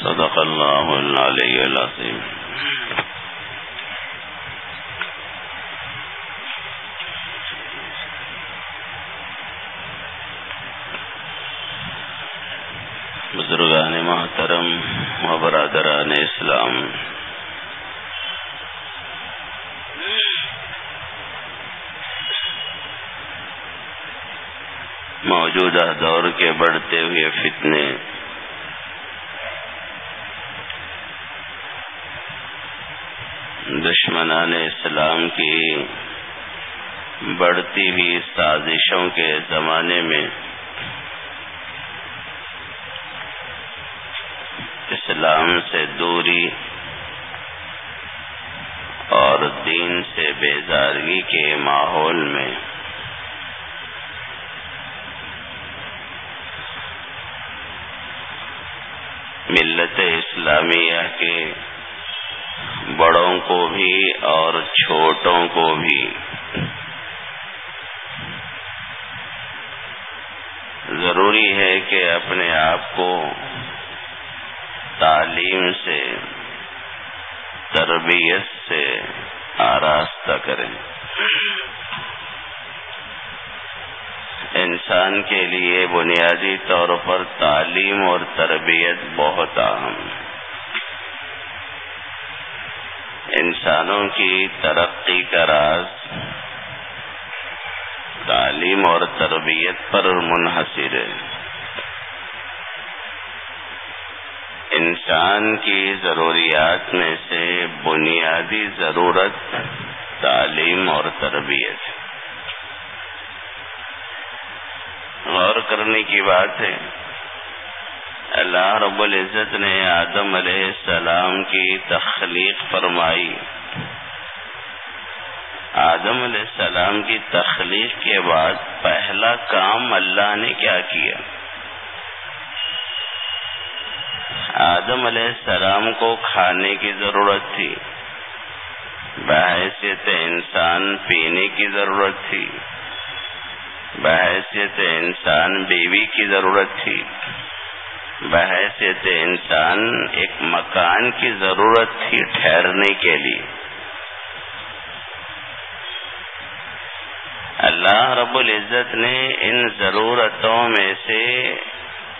صدق الله العلي العظيم بزرگان محترم و برادران اسلام موجودہ دور کے بڑھتے ہوئے فتنے دشمنان اسلام کی بڑھتی ہوئی سازشوں کے زمانے میں اسلام سے دوری اور دین سے بیزارگی کے ماحول میں ملت اسلامیہ کے بڑوں کو بھی اور چھوٹوں کو بھی کہ اپنے آپ کو تعلیم سے، تربیت سے آراستہ کریں۔ انسان کے لیے بنیادی طور پر تعلیم اور تربیت بہت اہم انسانوں کی ترقی کا راز تعلیم اور تربیت پر منحصر ہے۔ انسان کی ضروریات میں سے بنیادی ضرورت تعلیم اور تربیت۔ غور کرنے کی بات ہے، اللہ رب العزت نے آدم علیہ السلام کی تخلیق فرمائی۔ آدم علیہ السلام کی تخلیق کے بعد پہلا کام اللہ نے کیا کیا؟ آدم علیہ السلام کو کھانے کی ضرورت تھی۔ بحیثیت انسان پینے کی ضرورت تھی۔ بحیثیت انسان بیوی کی ضرورت تھی۔ بحیثیت انسان ایک مکان کی ضرورت تھی ٹھہرنے کے لیے۔ اللہ رب العزت نے ان ضرورتوں میں سے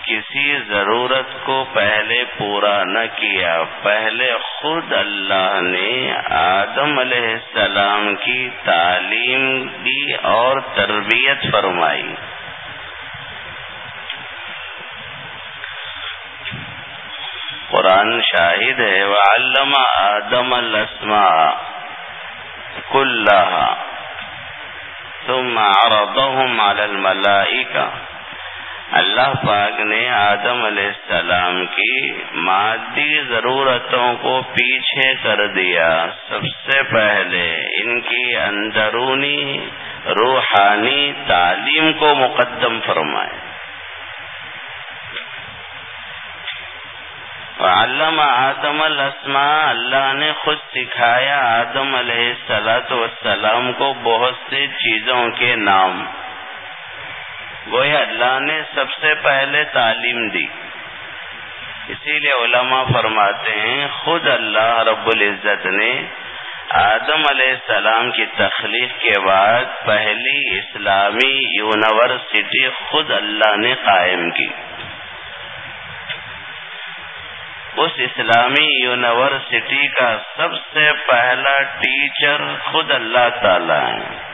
کسی ضرورت کو پہلے پورا نہ کیا۔ پہلے خود اللہ نے آدم علیہ السلام کی تعلیم دی اور تربیت فرمائی۔ قرآن شاہد ہے وہ علامہ آدم السما کل ثم عرضهم على الملائکہ اللہ پاک نے آدم علیہ السلام کی مادی ضرورتوں کو پیچھے کر دیا۔ سب سے پہلے ان کی اندرونی روحانی تعلیم کو مقدم فرمائے۔ علم آدم السما اللہ نے خود سکھایا آدم علیہ السلاۃ والسلام کو بہت سی چیزوں کے نام۔ گویا اللہ نے سب سے پہلے تعلیم دی۔ اسی لیے علماء فرماتے ہیں، خود اللہ رب العزت نے آدم علیہ السلام کی تخلیق کے بعد پہلی اسلامی یونیورسٹی خود اللہ نے قائم کی۔ اس اسلامی یونیورسٹی کا سب سے پہلا ٹیچر خود اللہ تعالی ہے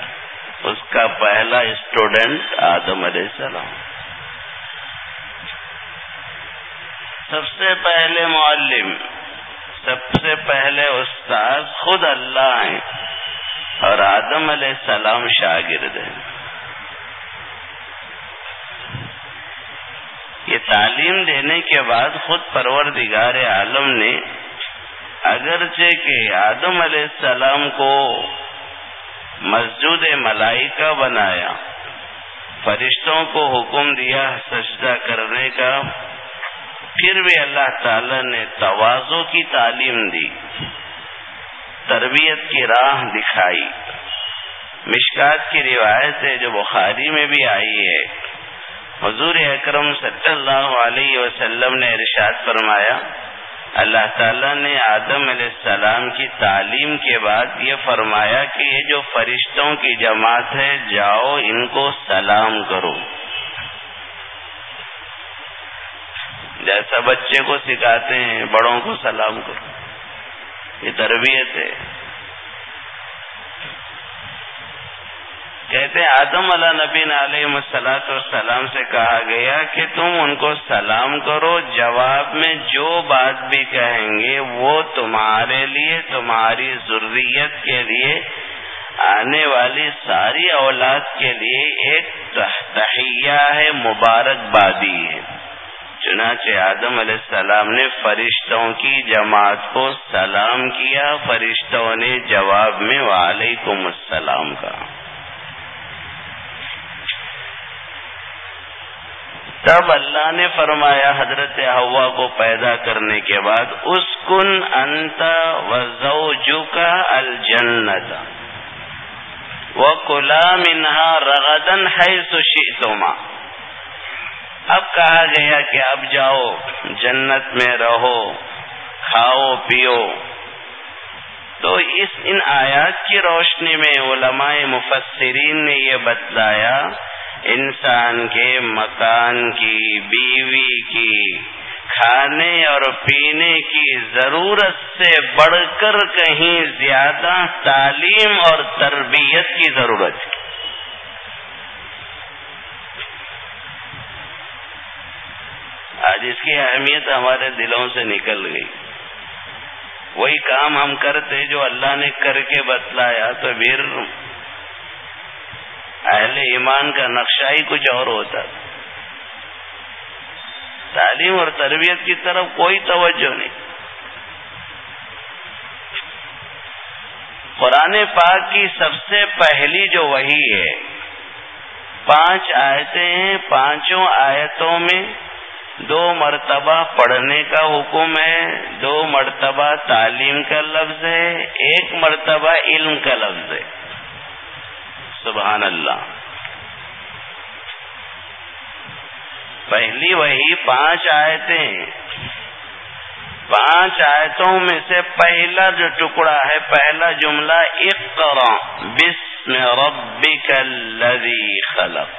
اس کا پہلا اسٹوڈنٹ آدم علیہ السلام۔ سب سے پہلے معلم، سب سے پہلے استاد خود اللہ ہیں اور آدم علیہ السلام شاگرد ہیں۔ یہ تعلیم دینے کے بعد خود پروردگار عالم نے اگرچہ کہ آدم علیہ السلام کو مسجود ملائکہ بنایا۔ فرشتوں کو حکم دیا سجدہ کرنے کا۔ پھر بھی اللہ تعالی نے توازوں کی تعلیم دی۔ تربیت کی راہ دکھائی۔ مشکات کی روایت ہے جو بخاری میں بھی آئی ہے۔ حضور اکرم صلی اللہ علیہ وسلم نے ارشاد فرمایا اللہ تعالیٰ نے آدم علیہ السلام کی تعلیم کے بعد یہ فرمایا کہ یہ جو فرشتوں کی جماعت ہے، جاؤ ان کو سلام کرو۔ جیسا بچے کو سکھاتے ہیں، بڑوں کو سلام کرو۔ یہ تربیت ہے۔ کہتے ہیں، آدم علیہ نبی علیہ مسلاط والسلام سے کہا گیا کہ تم ان کو سلام کرو، جواب میں جو بات بھی کہیں گے وہ تمہارے لیے، تمہاری ضروریت کے لیے آنے والی ساری اولاد کے لیے ایک تحیہ ہے مبارکبادی ہے۔ چنانچہ آدم علیہ السلام نے فرشتوں کی جماعت کو سلام کیا، فرشتوں نے جواب میں وعلیکم السلام کہا۔ تب اللہ نے فرمایا، حضرت ہوا کو پیدا کرنے کے بعد اس کن انت و کا الجنت. وہ کلا منہا رغدن ہے سشی اب کہا گیا کہ اب جاؤ، جنت میں رہو، کھاؤ، پیو. تو اس ان آیات کی روشنی میں علماء مفسرین نے یہ بتلایا انسان کے مکان کی، بیوی کی، کھانے اور پینے کی ضرورت سے بڑھ کر کہیں زیادہ تعلیم اور تربیت کی ضرورت ہے۔ آج اس کی اہمیت ہمارے دلوں سے نکل گئی۔ وہی کام ہم کرتے جو اللہ نے کر کے بتلایا تو پھر اہل ایمان کا نقشہ ہی کچھ اور ہوتا تعلیم اور تربیت کی طرف کوئی توجہ نہیں۔ قرآن پاک کی سب سے پہلی جو وہی ہے، پانچ آیتیں ہیں پانچوں آیتوں میں دو مرتبہ پڑھنے کا حکم ہے، دو مرتبہ تعلیم کا لفظ ہے، ایک مرتبہ علم کا لفظ ہے۔ سبحان اللہ۔ پہلی وہی پانچ آیتیں۔ پانچ آیتوں میں سے پہلا جو ٹکڑا ہے، پہلا جملہ اقرا بسم ربک الذی خلق۔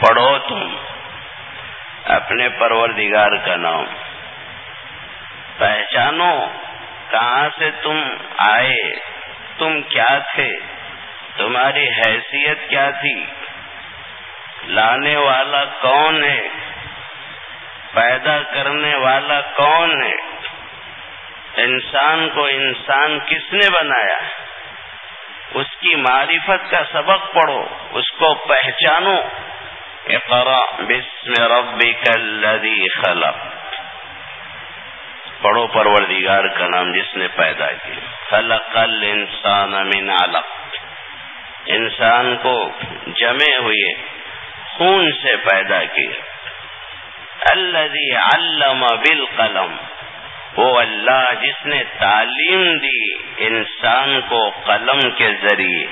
پڑھو تم اپنے پروردگار کا نام۔ پہچانو۔ کہاں سے تم آئے؟ تم کیا تھے؟ تمہاری حیثیت کیا تھی؟ لانے والا کون ہے؟ پیدا کرنے والا کون ہے؟ انسان کو انسان کس نے بنایا؟ اس کی معرفت کا سبق پڑھو، اس کو پہچانو۔ اقرا بسم ربک الذی خلق۔ پڑھو پروردگار کا نام جس نے پیدا کی خلق الانسان من علق۔ انسان کو جمے ہوئے خون سے پیدا کیا۔ الذي علم بالقلم۔ وہ اللہ جس نے تعلیم دی انسان کو قلم کے ذریعے۔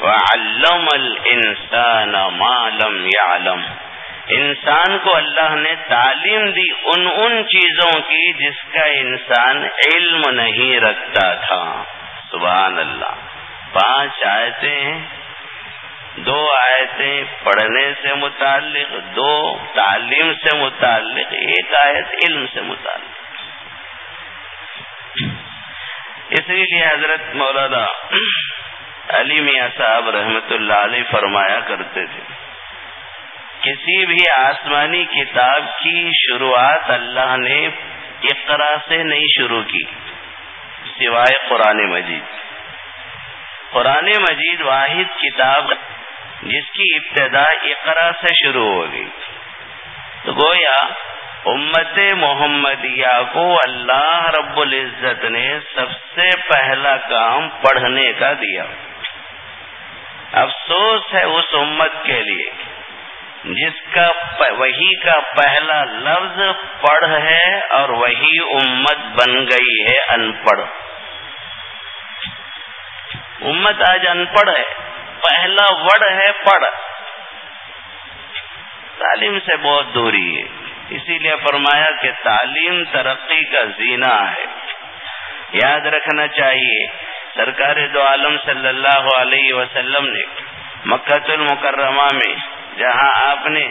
وعلم الانسان ما لم يعلم۔ انسان کو اللہ نے تعلیم دی ان ان چیزوں کی جس کا انسان علم نہیں رکھتا تھا۔ سبحان اللہ۔ پانچ آیتیں۔ دو آیتیں پڑھنے سے متعلق، دو تعلیم سے متعلق، ایک آیت علم سے متعلق۔ اسی لیے حضرت مولانا علی میاں صاحب رحمت اللہ علیہ فرمایا کرتے تھے۔ کسی بھی آسمانی کتاب کی شروعات اللہ نے اقرا سے نہیں شروع کی؟ سوائے قرآن مجید۔ قرآن مجید واحد کتاب جس کی ابتدا اقرا سے شروع ہو گئی۔ تو گویا امت محمدیہ کو اللہ رب العزت نے سب سے پہلا کام پڑھنے کا دیا۔ افسوس ہے اس امت کے لیے۔ جس کا وہی کا پہلا لفظ پڑھ ہے اور وہی امت بن گئی ہے ان پڑھ امت آج ان پڑھ ہے، پہلا وڑ ہے پڑھ۔ تعلیم سے بہت دوری ہے، اسی لیے فرمایا کہ تعلیم ترقی کا زینہ ہے۔ یاد رکھنا چاہیے، سرکار دو عالم صلی اللہ علیہ وسلم نے مکت المکرمہ میں جہاں آپ نے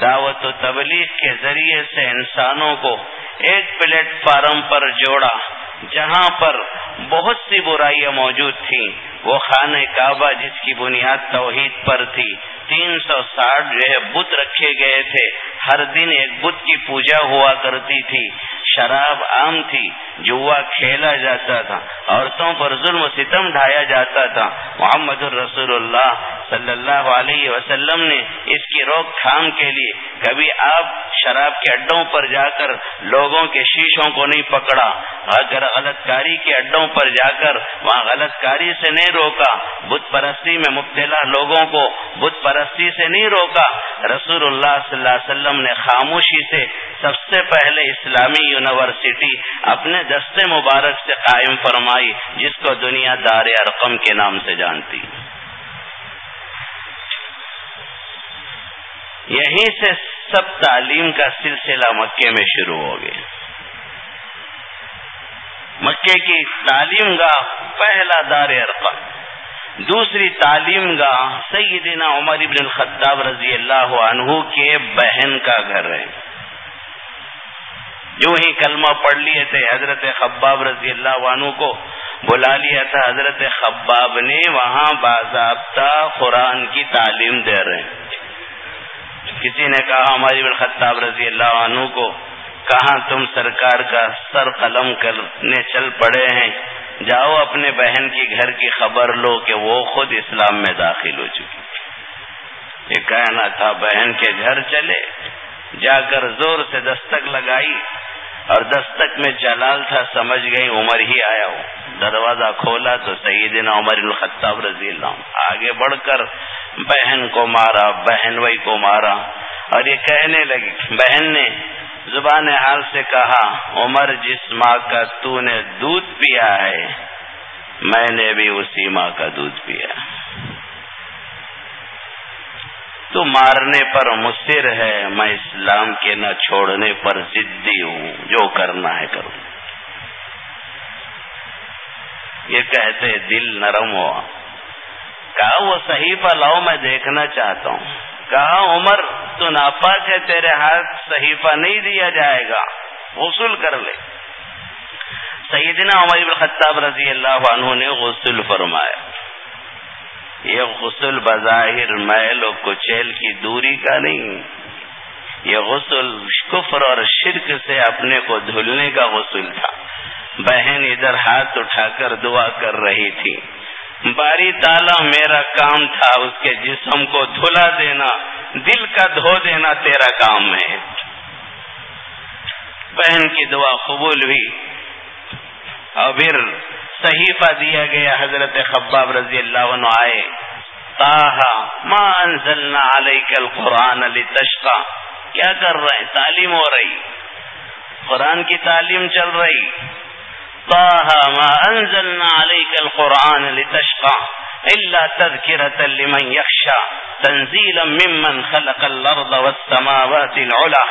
دعوت و تبلیغ کے ذریعے سے انسانوں کو ایک پلیٹ فارم پر جوڑا، جہاں پر بہت سی برائیاں موجود تھیں۔ وہ خانہ کعبہ جس کی بنیاد توحید پر تھی۔ تین سو ساٹھ جو ہے بت رکھے گئے تھے۔ ہر دن ایک بت کی پوجا ہوا کرتی تھی۔ شراب عام تھی، جوا کھیلا جاتا تھا، عورتوں پر ظلم و ستم ڈھایا جاتا تھا۔ محمد الرسول اللہ صلی اللہ علیہ وسلم نے اس کی روک تھام کے لیے کبھی آپ شراب کے اڈوں پر جا کر لوگوں کے شیشوں کو نہیں پکڑا۔ اگر غلط کاری کے اڈوں پر جا کر وہاں غلط کاری سے نہیں روکا، بت پرستی میں مبتلا لوگوں کو بت پرستی سے نہیں روکا۔ رسول اللہ صلی اللہ علیہ وسلم نے خاموشی سے سب سے پہلے اسلامی یونیورسٹی اپنے دستے مبارک سے قائم فرمائی، جس کو دنیا دار ارقم کے نام سے جانتی۔ یہیں سے سب تعلیم کا سلسلہ مکے میں شروع ہو گیا۔ مکے کی تعلیم کا پہلا دار ارقم۔ دوسری تعلیم گاہ سیدنا عمر ابن الخطاب رضی اللہ عنہ کے بہن کا گھر ہے۔ جو ہی کلمہ پڑھ لیے تھے، حضرت خباب رضی اللہ عنہ کو بلا لیا تھا، حضرت خباب نے وہاں باضابطہ قرآن کی تعلیم دے رہے ہیں۔ کسی نے کہا ہماری الخطاب رضی اللہ عنہ کو، کہاں تم سرکار کا سر قلم کرنے چل پڑے ہیں؟ جاؤ اپنے بہن کی گھر کی خبر لو کہ وہ خود اسلام میں داخل ہو چکی۔ یہ کہنا تھا، بہن کے گھر چلے۔ جا کر زور سے دستک لگائی اور دستک میں جلال تھا، سمجھ گئی عمر ہی آیا ہوں۔ دروازہ کھولا تو سیدنا عمر الخطاب رضی اللہ آگے بڑھ کر بہن کو مارا، بہن وئی کو مارا اور یہ کہنے لگی، بہن نے زبان حال سے کہا، عمر جس ماں کا تو نے دودھ پیا ہے، میں نے بھی اسی ماں کا دودھ پیا۔ تو مارنے پر مصر ہے، میں اسلام کے نہ چھوڑنے پر ضدی ہوں، جو کرنا ہے کروں۔ یہ کہتے دل نرم ہوا۔ کہا، وہ صحیح لاؤ میں دیکھنا چاہتا ہوں۔ کہا، عمر، تو ناپاک ہے، تیرے ہاتھ صحیفہ نہیں دیا جائے گا، غسل کر لے۔ سیدنا عمر بن خطاب رضی اللہ عنہ نے غسل فرمایا۔ یہ غسل بظاہر محل و کچیل کی دوری کا نہیں یہ غسل کفر اور شرک سے اپنے کو دھلنے کا غسل تھا۔ بہن ادھر ہاتھ اٹھا کر دعا کر رہی تھی۔ باری تالا میرا کام تھا، اس کے جسم کو دھلا دینا، دل کا دھو دینا تیرا کام ہے۔ بہن کی دعا قبول ہوئی۔ اور پھر صحیفہ دیا گیا، حضرت خباب رضی اللہ عنہ آئے تاہا ما انزلنا علیک القرآن علی تشقا کیا کر رہے ہیں؟ تعلیم ہو رہی۔ قرآن کی تعلیم چل رہی۔ طه ما أنزلنا عليك القرآن لتشقى إلا تذكرة لمن يخشى تنزيلا ممن خلق الأرض والسماوات العلا،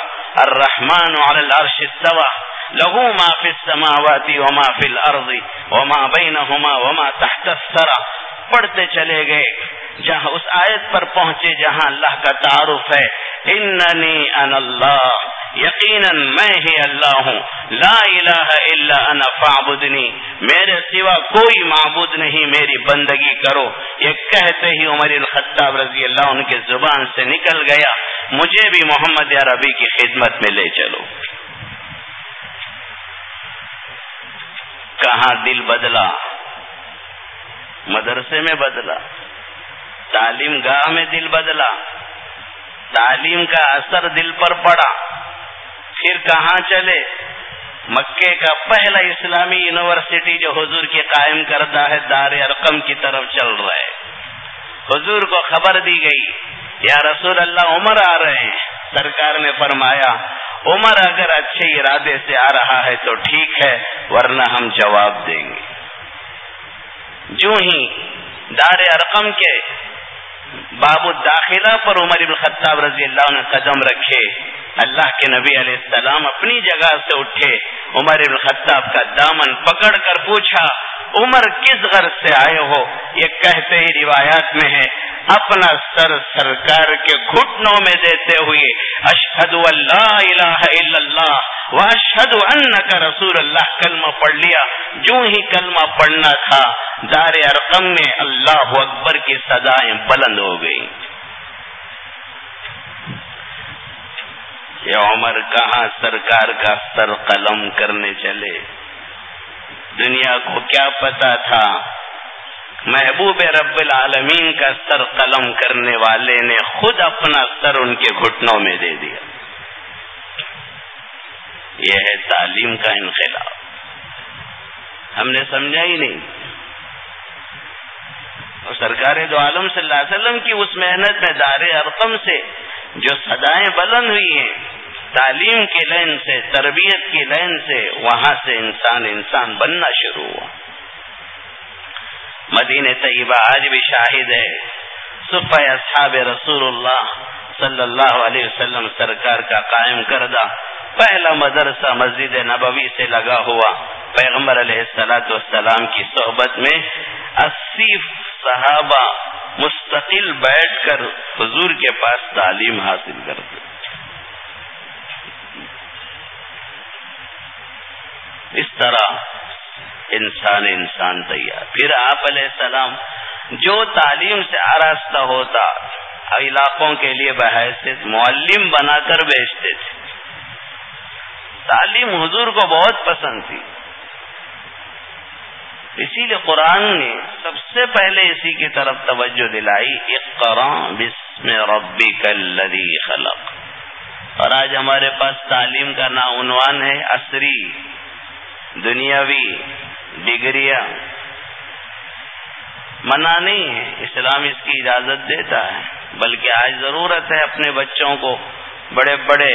الرحمن على العرش استوى۔ له ما في السماوات وما في الأرض وما بينهما وما تحت الثرى پڑھتے چلے گئے۔ جہاں اس آیت پر پہنچے جہاں اللہ کا تعارف ہے۔ اننی ان اللہ۔ یقیناً میں ہی اللہ ہوں۔ لا الہ الا انا فعبدنی میرے سوا کوئی معبود نہیں۔ میری بندگی کرو۔ یہ کہتے ہی عمر الخطاب رضی اللہ ان کے زبان سے نکل گیا۔ مجھے بھی محمد عربی کی خدمت میں لے چلو۔ کہاں دل بدلا؟ مدرسے میں بدلا۔ تعلیم گاہ میں دل بدلا۔ تعلیم کا اثر دل پر پڑا۔ پھر کہاں چلے؟ مکے کا پہلا اسلامی یونیورسٹی جو حضور کی قائم کرتا ہے، دار ارقم کی طرف چل رہا ہے۔ حضور کو خبر دی گئی، یا رسول اللہ، عمر آ رہے ہیں۔ سرکار نے فرمایا، عمر اگر اچھے ارادے سے آ رہا ہے تو ٹھیک ہے، ورنہ ہم جواب دیں گے۔ جو ہی دار ارقم کے باب الداخلہ پر عمر ابن خطاب رضی اللہ نے قدم رکھے اللہ کے نبی علیہ السلام اپنی جگہ سے اٹھے، عمر ابن خطاب کا دامن پکڑ کر پوچھا، عمر کس غرض سے آئے ہو؟ یہ کہتے ہی روایات میں ہے، اپنا سر سرکار کے گھٹنوں میں دیتے ہوئے اشہد اللہ الہ الا اللہ و اشہد ان کا رسول اللہ، کلمہ پڑھ لیا۔ جو ہی کلمہ پڑھنا تھا، دار ارقم میں اللہ اکبر کی سدائیں بلند ہو گئی یہ عمر کہاں سرکار کا سر قلم کرنے چلے۔ دنیا کو کیا پتا تھا۔ محبوب رب العالمین کا سر قلم کرنے والے نے خود اپنا سر ان کے گھٹنوں میں دے دیا۔ یہ ہے تعلیم کا انقلاب۔ ہم نے سمجھا ہی نہیں۔ اور سرکار دو عالم صلی اللہ علیہ وسلم کی اس محنت میں دار ارقم سے جو سدائیں بلند ہوئی ہیں، تعلیم کی لائن سے، تربیت کی لائن سے، وہاں سے انسان انسان بننا شروع ہوا۔ مدین طیبہ آج بھی شاہد ہے۔ صفح اصحاب رسول اللہ صلی اللہ علیہ وسلم سرکار کا قائم کردہ پہلا مدرسہ مسجد نبوی سے لگا ہوا۔ پیغمبر علیہ السلاۃ والسلام کی صحبت میں اسی صحابہ مستقل بیٹھ کر حضور کے پاس تعلیم حاصل کرتے۔ اس طرح انسان انسان تیار۔ پھر آپ علیہ السلام جو تعلیم سے آراستہ ہوتا، علاقوں کے لیے بحث معلم بنا کر بیچتے تھے۔ تعلیم حضور کو بہت پسند تھی۔ اسی لیے قرآن نے سب سے پہلے اسی کی طرف توجہ دلائی بسم ربی کلدی خلق۔ اور آج ہمارے پاس تعلیم کا نا عنوان ہے عصری، دنیاوی، ڈگریاں۔ منع نہیں ہے اسلام اس کی اجازت دیتا ہے، بلکہ آج ضرورت ہے اپنے بچوں کو بڑے بڑے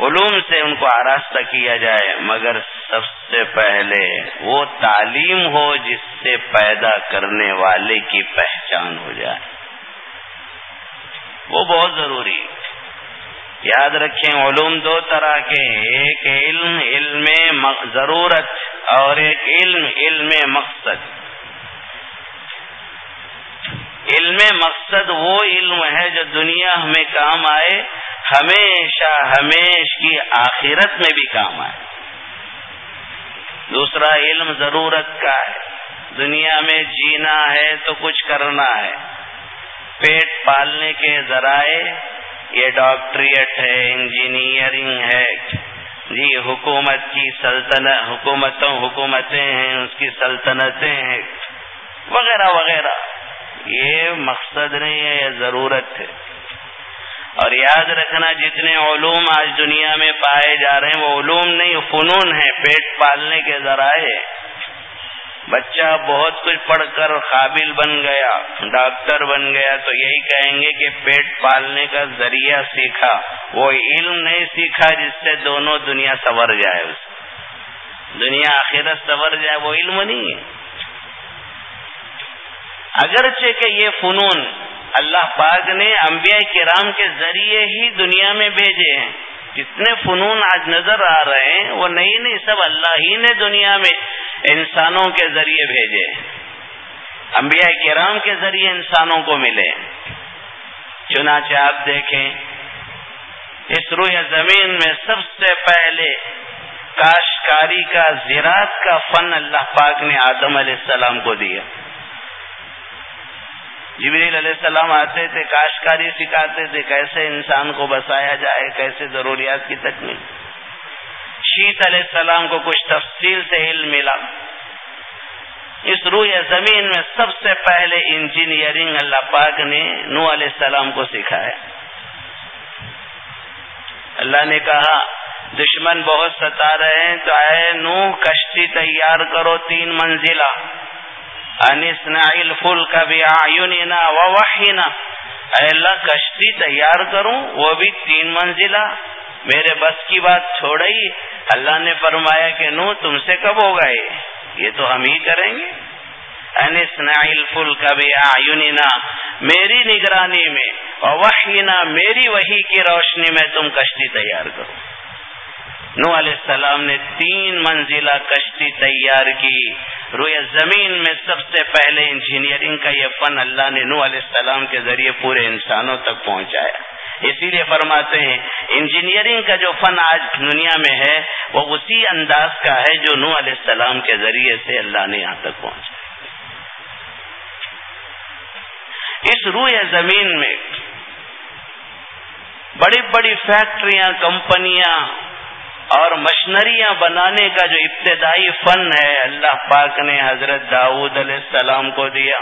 علوم سے ان کو آراستہ کیا جائے، مگر سب سے پہلے وہ تعلیم ہو جس سے پیدا کرنے والے کی پہچان ہو جائے۔ وہ بہت ضروری۔ یاد رکھیں، علوم دو طرح کے ایک علم علم ضرورت، اور ایک علم علم مقصد۔ علم مقصد وہ علم ہے جو دنیا ہمیں کام آئے، ہمیشہ، ہمیش کی آخرت میں بھی کام آئے۔ دوسرا علم ضرورت کا ہے۔ دنیا میں جینا ہے تو کچھ کرنا ہے۔ پیٹ پالنے کے ذرائع، یہ ڈاکٹریٹ ہے، انجینئرنگ ہے۔ جی حکومت کی سلطنت، حکومتوں، حکومتیں ہیں، اس کی سلطنتیں ہیں۔ وغیرہ وغیرہ۔ یہ مقصد نہیں ہے، یہ ضرورت ہے۔ اور یاد رکھنا جتنے علوم آج دنیا میں پائے جا رہے ہیں، وہ علوم نہیں، فنون ہیں، پیٹ پالنے کے ذرائع بچہ بہت کچھ پڑھ کر قابل بن گیا، ڈاکٹر بن گیا، تو یہی کہیں گے کہ پیٹ پالنے کا ذریعہ سیکھا۔ وہ علم نہیں سیکھا جس سے دونوں دنیا سور جائے۔ اس دنیا آخرت سور جائے، وہ علم نہیں ہے۔ اگرچہ کہ یہ فنون اللہ پاک نے انبیاء کرام کے ذریعے ہی دنیا میں بھیجے ہیں۔ جتنے فنون آج نظر آ رہے ہیں، وہ نہیں نہیں، سب اللہ ہی نے دنیا میں انسانوں کے ذریعے بھیجے انبیاء کرام کے ذریعے انسانوں کو ملے چنانچہ آپ دیکھیں، اس روح زمین میں سب سے پہلے کاشکاری کا، زراعت کا فن اللہ پاک نے آدم علیہ السلام کو دیا۔ جبریل علیہ السلام آتے تھے، کاشتکاری سکھاتے تھے، کیسے انسان کو بسایا جائے، کیسے ضروریات کی تکمیل۔ شیت علیہ السلام کو کچھ تفصیل سے علم ملا۔ اس روح زمین میں سب سے پہلے انجینئرنگ اللہ پاک نے نو علیہ السلام کو سکھایا۔ اللہ نے کہا، دشمن بہت ستا رہے ہیں، تو اے نو کشتی تیار کرو تین منزلہ۔ فل کا بھی اللہ، کشتی تیار کروں، وہ بھی تین منزلہ. میرے بس کی بات چھوڑی اللہ نے فرمایا کہ نو، تم سے کب ہوگا یہ تو ہم ہی کریں گے. فل کا بھی میری نگرانی میں وہی میری وہی کی روشنی میں تم کشتی تیار کرو. نو علیہ السلام نے تین منزلہ کشتی تیار کی۔ روئے زمین میں سب سے پہلے انجینئرنگ کا یہ فن اللہ نے نو علیہ السلام کے ذریعے پورے انسانوں تک پہنچایا۔ اسی لیے فرماتے ہیں، انجینئرنگ کا جو فن آج دنیا میں ہے، وہ اسی انداز کا ہے جو نو علیہ السلام کے ذریعے سے اللہ نے یہاں تک پہنچا اس روئے زمین میں بڑی بڑی فیکٹریاں، کمپنیاں اور مشنریاں بنانے کا جو ابتدائی فن ہے، اللہ پاک نے حضرت داؤد علیہ السلام کو دیا۔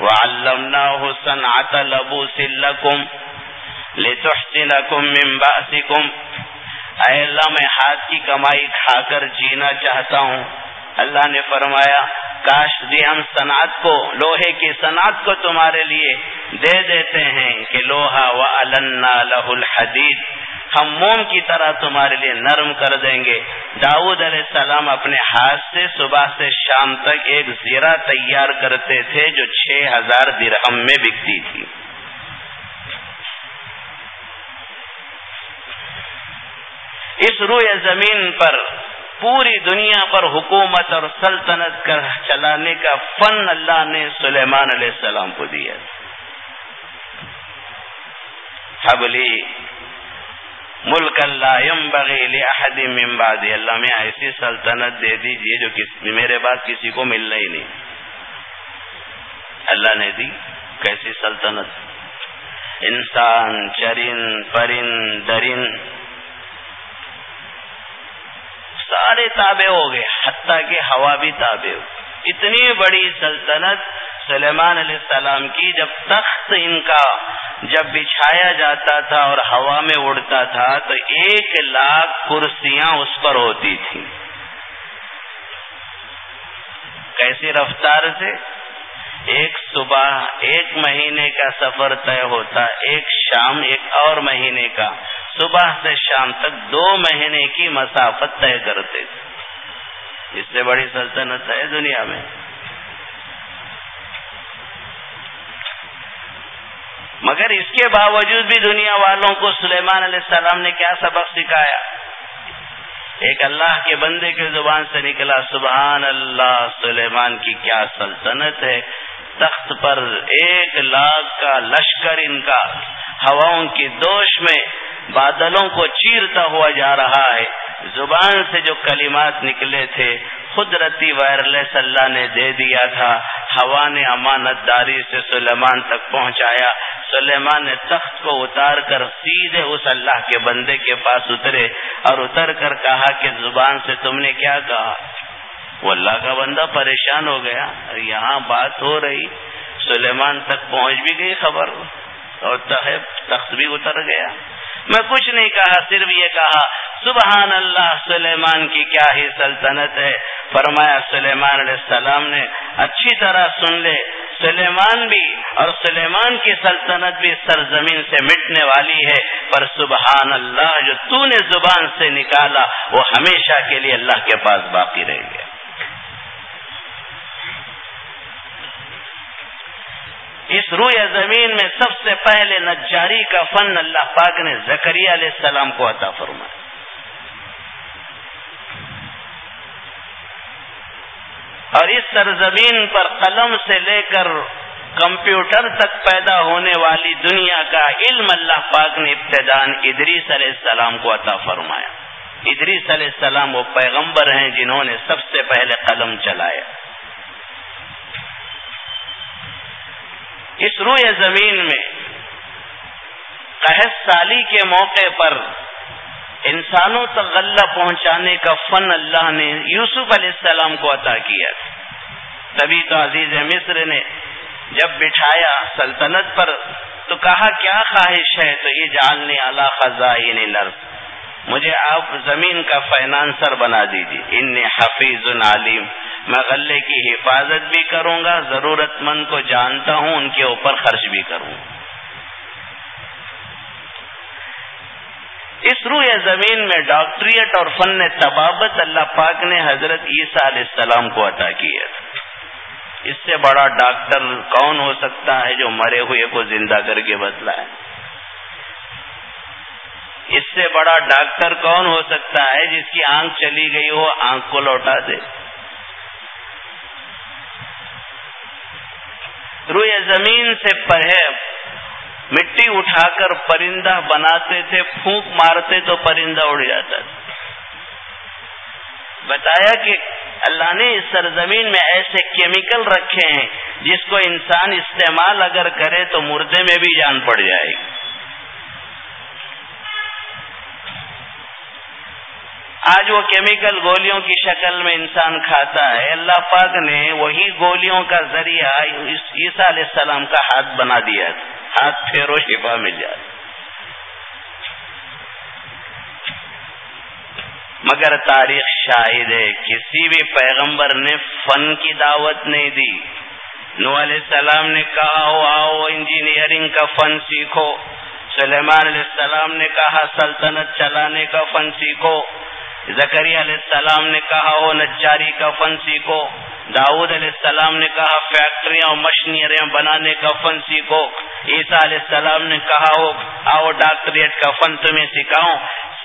وہ علام حسن آتا لبو سلکم اے اللہ، میں ہاتھ کی کمائی کھا کر جینا چاہتا ہوں۔ اللہ نے فرمایا، کاش دی ہم صنعت کو، لوہے کی صنعت کو تمہارے لیے دے دیتے ہیں کہ لوہا و لہ الحدید ہم موم کی طرح تمہارے لیے نرم کر دیں گے۔ داؤد علیہ السلام اپنے ہاتھ سے صبح سے شام تک ایک زیرہ تیار کرتے تھے جو چھ ہزار درہم میں بکتی تھی۔ اس روئے زمین پر پوری دنیا پر حکومت اور سلطنت کر چلانے کا فن اللہ نے سلیمان علیہ السلام کو دیا۔ حبلی ملک اللہ بغیل بعد اللہ میں ایسی سلطنت دے دیجیے جو میرے بعد کسی کو ملنا ہی نہیں. اللہ نے دی کیسی سلطنت؟ انسان، چرن، پرن، درن. سارے تابع ہو گئے، حتیٰ کہ ہوا بھی تابع ہو اتنی بڑی سلطنت سلیمان علیہ السلام کی جب تخت ان کا جب بچھایا جاتا تھا اور ہوا میں اڑتا تھا تو ایک لاکھ کرسیاں اس پر ہوتی تھیں۔ کیسی رفتار سے ایک صبح، ایک مہینے کا سفر طے ہوتا، ایک شام، ایک اور مہینے کا۔ صبح سے شام تک دو مہینے کی مسافت طے کرتے تھے۔ اس سے بڑی سلطنت ہے دنیا میں۔ مگر اس کے باوجود بھی دنیا والوں کو سلیمان علیہ السلام نے کیا سبق سکھایا؟ ایک اللہ کے بندے کے زبان سے نکلا، سبحان اللہ، سلیمان کی کیا سلطنت ہے؟ تخت پر ایک لاکھ کا لشکر ان کا، ہواؤں کی دوش میں بادلوں کو چیرتا ہوا جا رہا ہے۔ زبان سے جو کلمات نکلے تھے قدرتی وائرلیس اللہ نے دے دیا تھا ہوا نے امانت داری سے سلیمان تک پہنچایا۔ سلیمان نے تخت کو اتار کر سیدھے اس اللہ کے بندے کے پاس اترے اور اتر کر کہا کہ زبان سے تم نے کیا کہا؟ وہ اللہ کا بندہ پریشان ہو گیا۔ یہاں بات ہو رہی۔ سلیمان تک پہنچ بھی گئی خبر۔ اور تخت بھی اتر گیا۔ میں کچھ نہیں کہا، صرف یہ کہا سبحان اللہ سلیمان کی کیا ہی سلطنت ہے۔ فرمایا، سلیمان علیہ السلام نے، اچھی طرح سن لے۔ سلیمان بھی اور سلیمان کی سلطنت بھی سرزمین سے مٹنے والی ہے۔ پر سبحان اللہ جو تو نے زبان سے نکالا، وہ ہمیشہ کے لیے اللہ کے پاس باقی رہ گیا۔ اس روئے زمین میں سب سے پہلے نجاری کا فن اللہ پاک نے زکری علیہ السلام کو عطا فرمایا۔ اور اس سرزمین پر قلم سے لے کر کمپیوٹر تک پیدا ہونے والی دنیا کا علم اللہ پاک نے ابتدان ادریس علیہ السلام کو عطا فرمایا۔ ادریس علیہ السلام وہ پیغمبر ہیں جنہوں نے سب سے پہلے قلم چلایا۔ اس روئے زمین میں قحط سالی کے موقع پر انسانوں تک غلہ پہنچانے کا فن اللہ نے یوسف علیہ السلام کو عطا کیا تبھی تو عزیز مصر نے جب بٹھایا سلطنت پر تو کہا، کیا خواہش ہے تو یہ جاننے اللہ خزائن لرز مجھے آپ زمین کا فائنانسر بنا دیجیے۔ ان حفیظ عالم میں غلے کی حفاظت بھی کروں گا ضرورت مند کو جانتا ہوں، ان کے اوپر خرچ بھی کروں گا۔ اس روئے زمین میں ڈاکٹریٹ اور فن طبابت اللہ پاک نے حضرت عیسیٰ علیہ السلام کو عطا کیا اس سے بڑا ڈاکٹر کون ہو سکتا ہے جو مرے ہوئے کو زندہ کر کے بدلا ہے اس سے بڑا ڈاکٹر کون ہو سکتا ہے جس کی آنکھ چلی گئی ہو، آنکھ کو لوٹا دے؟ روئے زمین سے پڑھے مٹی اٹھا کر پرندہ بناتے تھے، پھونک مارتے تو پرندہ اڑ جاتا تھا۔ بتایا کہ اللہ نے اس سرزمین میں ایسے کیمیکل رکھے ہیں جس کو انسان استعمال اگر کرے تو مردے میں بھی جان پڑ جائے گی۔ آج وہ کیمیکل گولیوں کی شکل میں انسان کھاتا ہے۔ اللہ پاک نے وہی گولیوں کا ذریعہ عیسیٰ علیہ السلام کا ہاتھ بنا دیا تھا۔ ہاتھ پھیرو شفا مل جاتا مگر تاریخ شاہد ہے، کسی بھی پیغمبر نے فن کی دعوت نہیں دی۔ نو علیہ السلام نے کہا ہو آؤ انجینئرنگ کا فن سیکھو۔ سلیمان علیہ السلام نے کہا، سلطنت چلانے کا فن سیکھو۔ زکری علیہ السلام نے کہا ہو نجاری کا فن سیکھو داؤد علیہ السلام نے کہا، فیکٹریاں اور مشینریاں بنانے کا فن سیکھو عیسیٰ علیہ السلام نے کہا ہو آؤ ڈاکٹریٹ کا فن تمہیں سکھاؤں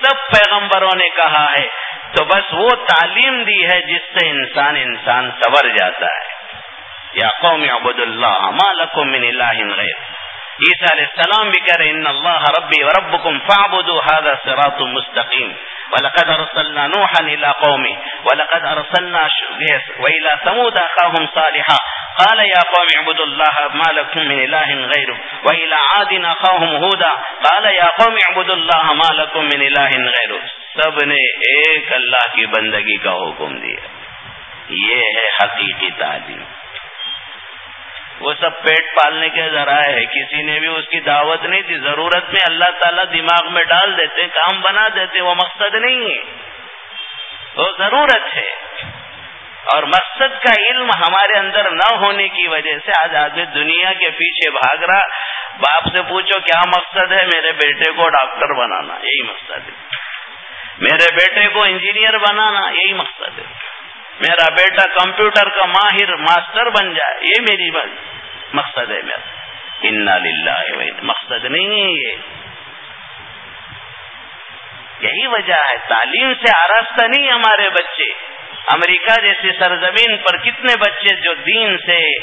سب پیغمبروں نے کہا ہے۔ تو بس وہ تعلیم دی ہے جس سے انسان انسان سور جاتا ہے۔ یا قوم عبد اللہ مالکم من اللہ غیر۔ عیسیٰ علیہ السلام بھی کہہ رہے ان اللہ ربی وربکم فعبدوا هذا صراط مستقیم ولقد ارسلنا نوحا الى قومه. ولقد ارسلنا والى ثمود اخاهم صالحا. قال يا قوم اعبدوا الله ما لكم من اله غيره. والى عاد اخاهم هودا. قال يا قوم اعبدوا الله ما لكم من اله غيره. سب نے ایک اللہ کی بندگی کا حکم دیا. یہ ہے حقیقی تعلیم. وہ سب پیٹ پالنے کے ذرائع ہے کسی نے بھی اس کی دعوت نہیں تھی ضرورت میں اللہ تعالیٰ دماغ میں ڈال دیتے، کام بنا دیتے، وہ مقصد نہیں ہے۔ وہ ضرورت ہے۔ اور مقصد کا علم ہمارے اندر نہ ہونے کی وجہ سے آج آدمی دنیا کے پیچھے بھاگ رہا۔ باپ سے پوچھو، کیا مقصد ہے میرے بیٹے کو ڈاکٹر بنانا؟ یہی مقصد ہے۔ میرے بیٹے کو انجینئر بنانا؟ یہی مقصد ہے۔ میرا بیٹا کمپیوٹر کا ماہر ماسٹر بن جائے، یہ میری مقصد ہے میرا۔ ان للہ مقصد نہیں ہے یہ۔ یہی وجہ ہے، تعلیم سے آراستہ نہیں ہمارے بچے۔ امریکہ جیسے سرزمین پر کتنے بچے جو دین سے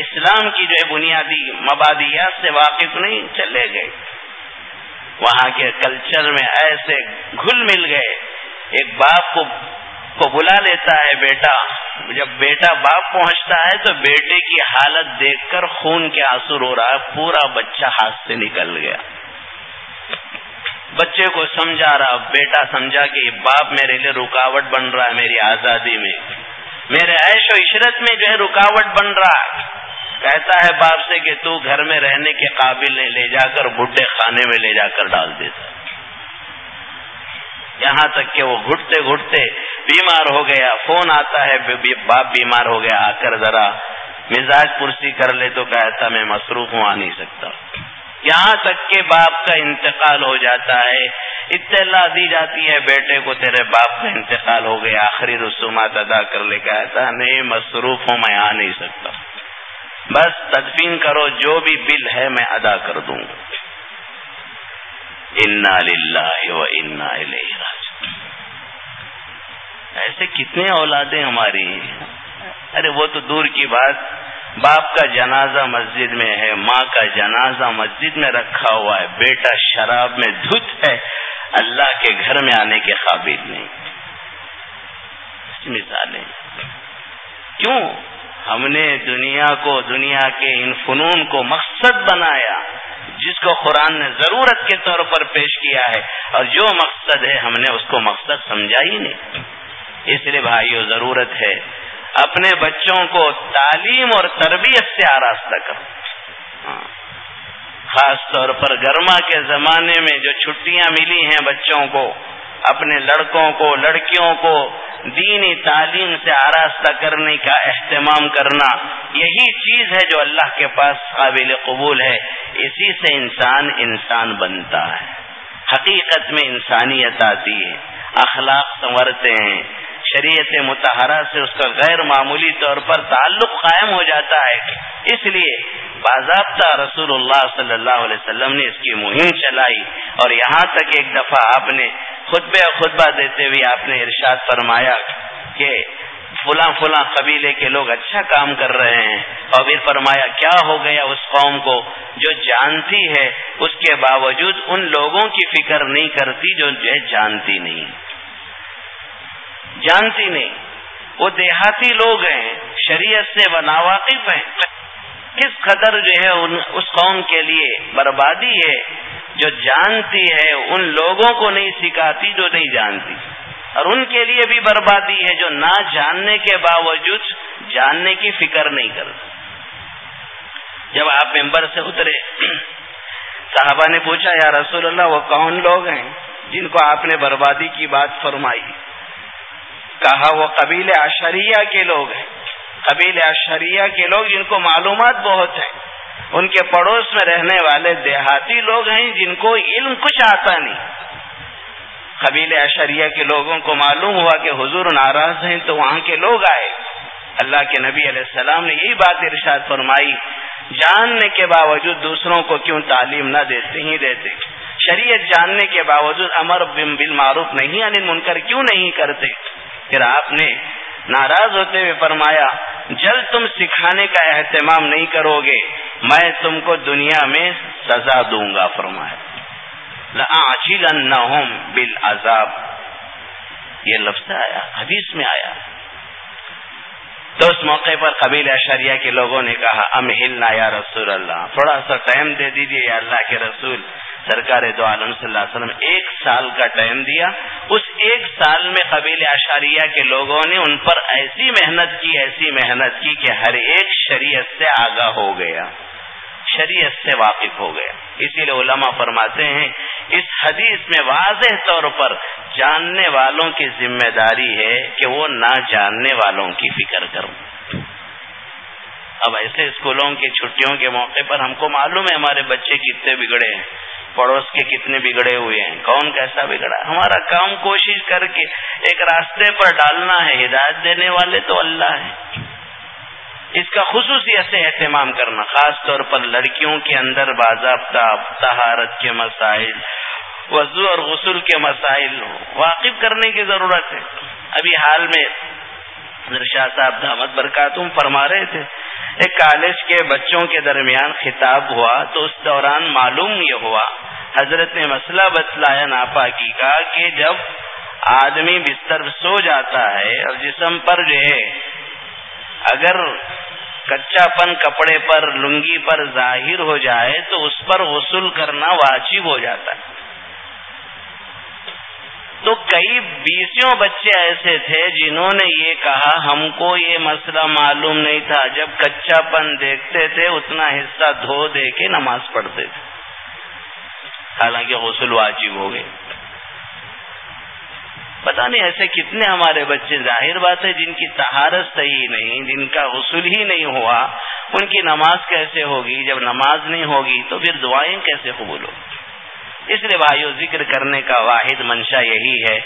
اسلام کی جو ہے بنیادی مبادیات سے واقف نہیں، چلے گئے۔ وہاں کے کلچر میں ایسے گھل مل گئے۔ ایک باپ کو کو بلا لیتا ہے بیٹا۔ جب بیٹا باپ پہنچتا ہے تو بیٹے کی حالت دیکھ کر خون کے آنسو رو رہا ہے، پورا بچہ ہاتھ سے نکل گیا۔ بچے کو سمجھا رہا، بیٹا سمجھا کہ باپ میرے لیے رکاوٹ بن رہا ہے میری آزادی میں۔ میرے عیش و عشرت میں جو ہے رکاوٹ بن رہا ہے۔ کہتا ہے باپ سے کہ تو گھر میں رہنے کے قابل لے جا کر بڈھے خانے میں لے جا کر ڈال دیتا۔ یہاں تک کہ وہ گھٹتے گھٹتے بیمار ہو گیا۔ فون آتا ہے باپ بیمار ہو گیا، آ کر ذرا مزاج پرسی کر لے تو کہتا میں مصروف ہوں، آ نہیں سکتا۔ یہاں تک کہ باپ کا انتقال ہو جاتا ہے۔ اطلاع دی جاتی ہے، بیٹے کو تیرے باپ کا انتقال ہو گیا، آخری رسومات ادا کر لے۔ کہتا نہیں مصروف ہوں، میں آ نہیں سکتا۔ بس تدفین کرو، جو بھی بل ہے، میں ادا کر دوں گا۔ انا للہ و انا ایسے کتنے اولادیں ہماری ارے وہ تو دور کی بات۔ باپ کا جنازہ مسجد میں ہے، ماں کا جنازہ مسجد میں رکھا ہوا ہے۔ بیٹا شراب میں دھت ہے۔ اللہ کے گھر میں آنے کے قابل نہیں۔ مثالیں۔ کیوں؟ ہم نے دنیا کو، دنیا کے ان فنون کو مقصد بنایا۔ جس کو قرآن نے ضرورت کے طور پر پیش کیا ہے اور جو مقصد ہے ہم نے اس کو مقصد سمجھا ہی نہیں۔ اس لیے بھائیو، ضرورت ہے اپنے بچوں کو تعلیم اور تربیت سے آراستہ کرو۔ ہاں۔ خاص طور پر گرما کے زمانے میں جو چھٹیاں ملی ہیں بچوں کو اپنے لڑکوں کو، لڑکیوں کو دینی تعلیم سے آراستہ کرنے کا اہتمام کرنا یہی چیز ہے جو اللہ کے پاس قابل قبول ہے۔ اسی سے انسان انسان بنتا ہے۔ حقیقت میں انسانیت آتی ہے۔ اخلاق سنورتے ہیں۔ شریعت متحرہ سے اس کا غیر معمولی طور پر تعلق قائم ہو جاتا ہے۔ اس لیے باضابطہ رسول اللہ صلی اللہ علیہ وسلم نے اس کی مہم چلائی اور یہاں تک ایک دفعہ آپ نے خطبے خطبہ دیتے ہوئے آپ نے ارشاد فرمایا کہ فلاں فلاں قبیلے کے لوگ اچھا کام کر رہے ہیں اور پھر فرمایا، کیا ہو گیا اس قوم کو جو جانتی ہے؟ اس کے باوجود ان لوگوں کی فکر نہیں کرتی جو ہے جانتی نہیں۔ جانتی نہیں۔ وہ دیہاتی لوگ ہیں، شریعت سے وہ ناواقف ہیں۔ کس قدر جو ہے اس قوم کے لیے بربادی ہے، جو جانتی ہے، ان لوگوں کو نہیں سکھاتی جو نہیں جانتی۔ اور ان کے لیے بھی بربادی ہے، جو نہ جاننے کے باوجود جاننے کی فکر نہیں کرتے۔ جب آپ ممبر سے اترے، صحابہ نے پوچھا، یا رسول اللہ، وہ کون لوگ ہیں جن کو آپ نے بربادی کی بات فرمائی؟ کہا، وہ قبیل اشریہ کے لوگ ہیں۔ قبیل اشریہ کے لوگ جن کو معلومات بہت ہیں، ان کے پڑوس میں رہنے والے دیہاتی لوگ ہیں جن کو علم کچھ آتا نہیں۔ قبیل اشریہ کے لوگوں کو معلوم ہوا کہ حضور ناراض ہیں تو وہاں کے لوگ آئے۔ اللہ کے نبی علیہ السلام نے یہی بات ارشاد فرمائی، جاننے کے باوجود دوسروں کو کیوں تعلیم نہ دیتے ہی دیتے۔ شریعت جاننے کے باوجود امر بل معروف نہیں یعنی منکر کیوں نہیں کرتے؟ پھر آپ نے ناراض ہوتے ہوئے فرمایا جلد تم سکھانے کا اہتمام نہیں کرو گے میں تم کو دنیا میں سزا دوں گا، فرمایا۔ بل عذاب یہ لفظ آیا، حدیث میں آیا۔ تو اس موقع پر قبیل اشریہ کے لوگوں نے کہا، ام ہلنا یا رسول اللہ؟ تھوڑا سا ٹائم دے دیجیے یا اللہ کے رسول۔ سرکار دو عالم صلی اللہ علیہ وسلم ایک سال کا ٹائم دیا۔ اس ایک سال میں قبیل اشاریہ کے لوگوں نے ان پر ایسی محنت کی، ایسی محنت کی کہ ہر ایک شریعت سے آگاہ ہو گیا۔ شریعت سے واقف ہو گیا اسی لیے علماء فرماتے ہیں، اس حدیث میں واضح طور پر جاننے والوں کی ذمہ داری ہے کہ وہ نہ جاننے والوں کی فکر کروں۔ اب ایسے اسکولوں کی چھٹیوں کے موقع پر ہم کو معلوم ہے ہمارے بچے کتنے بگڑے ہیں، پڑوس کے کتنے بگڑے ہوئے ہیں، کون کیسا بگڑا ہمارا کام کوشش کر کے ایک راستے پر ڈالنا ہے، ہدایت دینے والے تو اللہ ہے اس کا خصوصی ایسے اہتمام کرنا، خاص طور پر لڑکیوں کے اندر باضابطہ تہارت کے مسائل، وضو اور غسل کے مسائل، واقف کرنے کی ضرورت ہے۔ ابھی حال میں شاہ صاحب دامت برکاتم فرما رہے تھے، ایک کالج کے بچوں کے درمیان خطاب ہوا تو اس دوران معلوم یہ ہوا، حضرت نے مسئلہ بتلایا ناپاکی کا کہ جب آدمی بستر سو جاتا ہے اور جسم پر جو ہے اگر کچا پن کپڑے پر، لنگی پر ظاہر ہو جائے تو اس پر غسل کرنا واجب ہو جاتا ہے۔ تو کئی بیسوں بچے ایسے تھے جنہوں نے یہ کہا، ہم کو یہ مسئلہ معلوم نہیں تھا۔ جب کچا پن دیکھتے تھے، اتنا حصہ دھو دے کے نماز پڑھتے تھے۔ حالانکہ غسل واجب ہو گئے پتا نہیں ایسے کتنے ہمارے بچے ظاہر بات ہے، جن کی تہارت صحیح نہیں، جن کا غسل ہی نہیں ہوا، ان کی نماز کیسے ہوگی؟ جب نماز نہیں ہوگی تو پھر دعائیں کیسے قبول ہوگی؟ اس لیے بھائیو، ذکر کرنے کا واحد منشا یہی ہے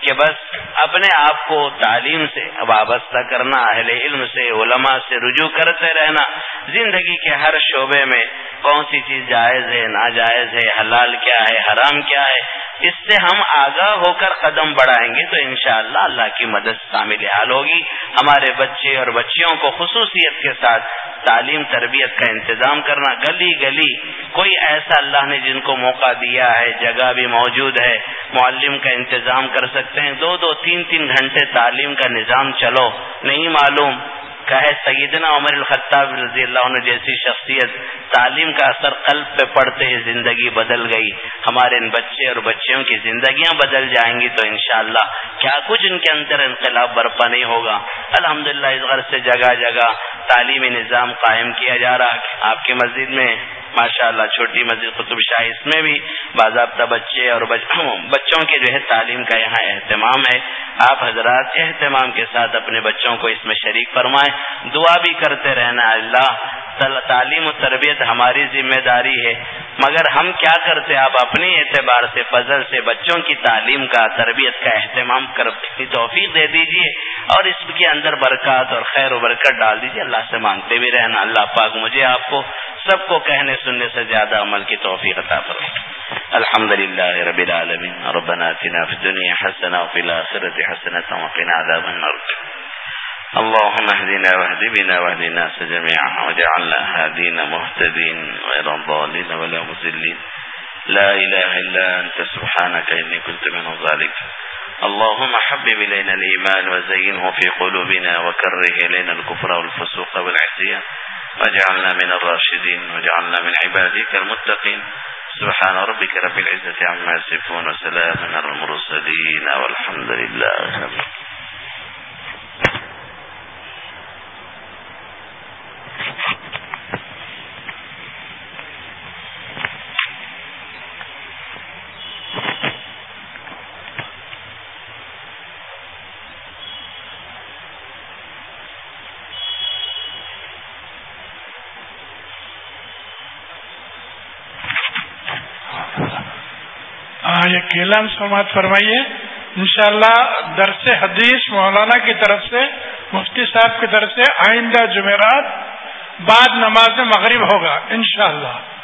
کہ بس اپنے آپ کو تعلیم سے وابستہ کرنا، اہل علم سے، علماء سے رجوع کرتے رہنا، زندگی کے ہر شعبے میں کون سی چیز جائز ہے، ناجائز ہے، حلال کیا ہے، حرام کیا ہے، اس سے ہم آگاہ ہو کر قدم بڑھائیں گے تو انشاءاللہ اللہ کی مدد شامل حال ہوگی۔ ہمارے بچے اور بچیوں کو خصوصیت کے ساتھ تعلیم، تربیت کا انتظام کرنا گلی گلی۔ کوئی ایسا اللہ نے جن کو موقع دیا ہے، جگہ بھی موجود ہے، معلم کا انتظام کر سکتے ہیں۔ دو دو تین تین گھنٹے تعلیم کا نظام چلو۔ نہیں معلوم۔ کہے سیدنا عمر الخطاب رضی اللہ عنہ جیسی شخصیت تعلیم کا اثر قلب پہ پڑتے ہی زندگی بدل گئی۔ ہمارے ان بچے اور بچیوں کی زندگیاں بدل جائیں گی تو انشاءاللہ۔ کیا کچھ ان کے اندر انقلاب برپا نہیں ہوگا۔ الحمدللہ اس غرض سے جگہ جگہ تعلیمی نظام قائم کیا جا رہا۔ آپ کی مسجد میں ماشاء اللہ چھوٹی مسجد قطب شاہ، اس میں بھی باضابطہ بچے اور بچوں کے جو ہے تعلیم کا یہاں اہتمام ہے۔ آپ حضرات اہتمام کے ساتھ اپنے بچوں کو اس میں شریک فرمائیں۔ دعا بھی کرتے رہنا، اللہ تعلیم و تربیت ہماری ذمہ داری ہے۔ مگر ہم کیا کرتے؟ آپ اپنی اعتبار سے، فضل سے بچوں کی تعلیم کا، تربیت کا اہتمام کر توفیق دے دیجیے اور اس کے اندر برکات اور خیر و برکت ڈال دیجیے اللہ سے مانگتے بھی رہنا، اللہ پاک مجھے آپ کو، سب کو کہنے زیادہ عمل کی توفیق عطا فرما الحمد للہ رب العالمین ربنا آتنا فی الدنیا حسنہ وفی الآخرة حسنة وقنا عذاب النار. اللهم اهدنا واهد بنا واهد الناس جميعا وجعلنا هادين مهتدين غير ضالين ولا مزلين لا إله إلا أنت سبحانك إني كنت من ذلك اللهم حبب إلينا الإيمان وزينه في قلوبنا وكره إلينا الكفر والفسوق والعصيان. واجعلنا من الراشدين واجعلنا من عبادك المتقين. سبحان ربك رب العزة عما يصفون وسلام على المرسلين والحمد لله. جی اللہ سماعت فرمائیے۔ انشاءاللہ درس حدیث مولانا کی طرف سے، مفتی صاحب کی طرف سے آئندہ جمعرات بعد نماز مغرب ہوگا، انشاءاللہ۔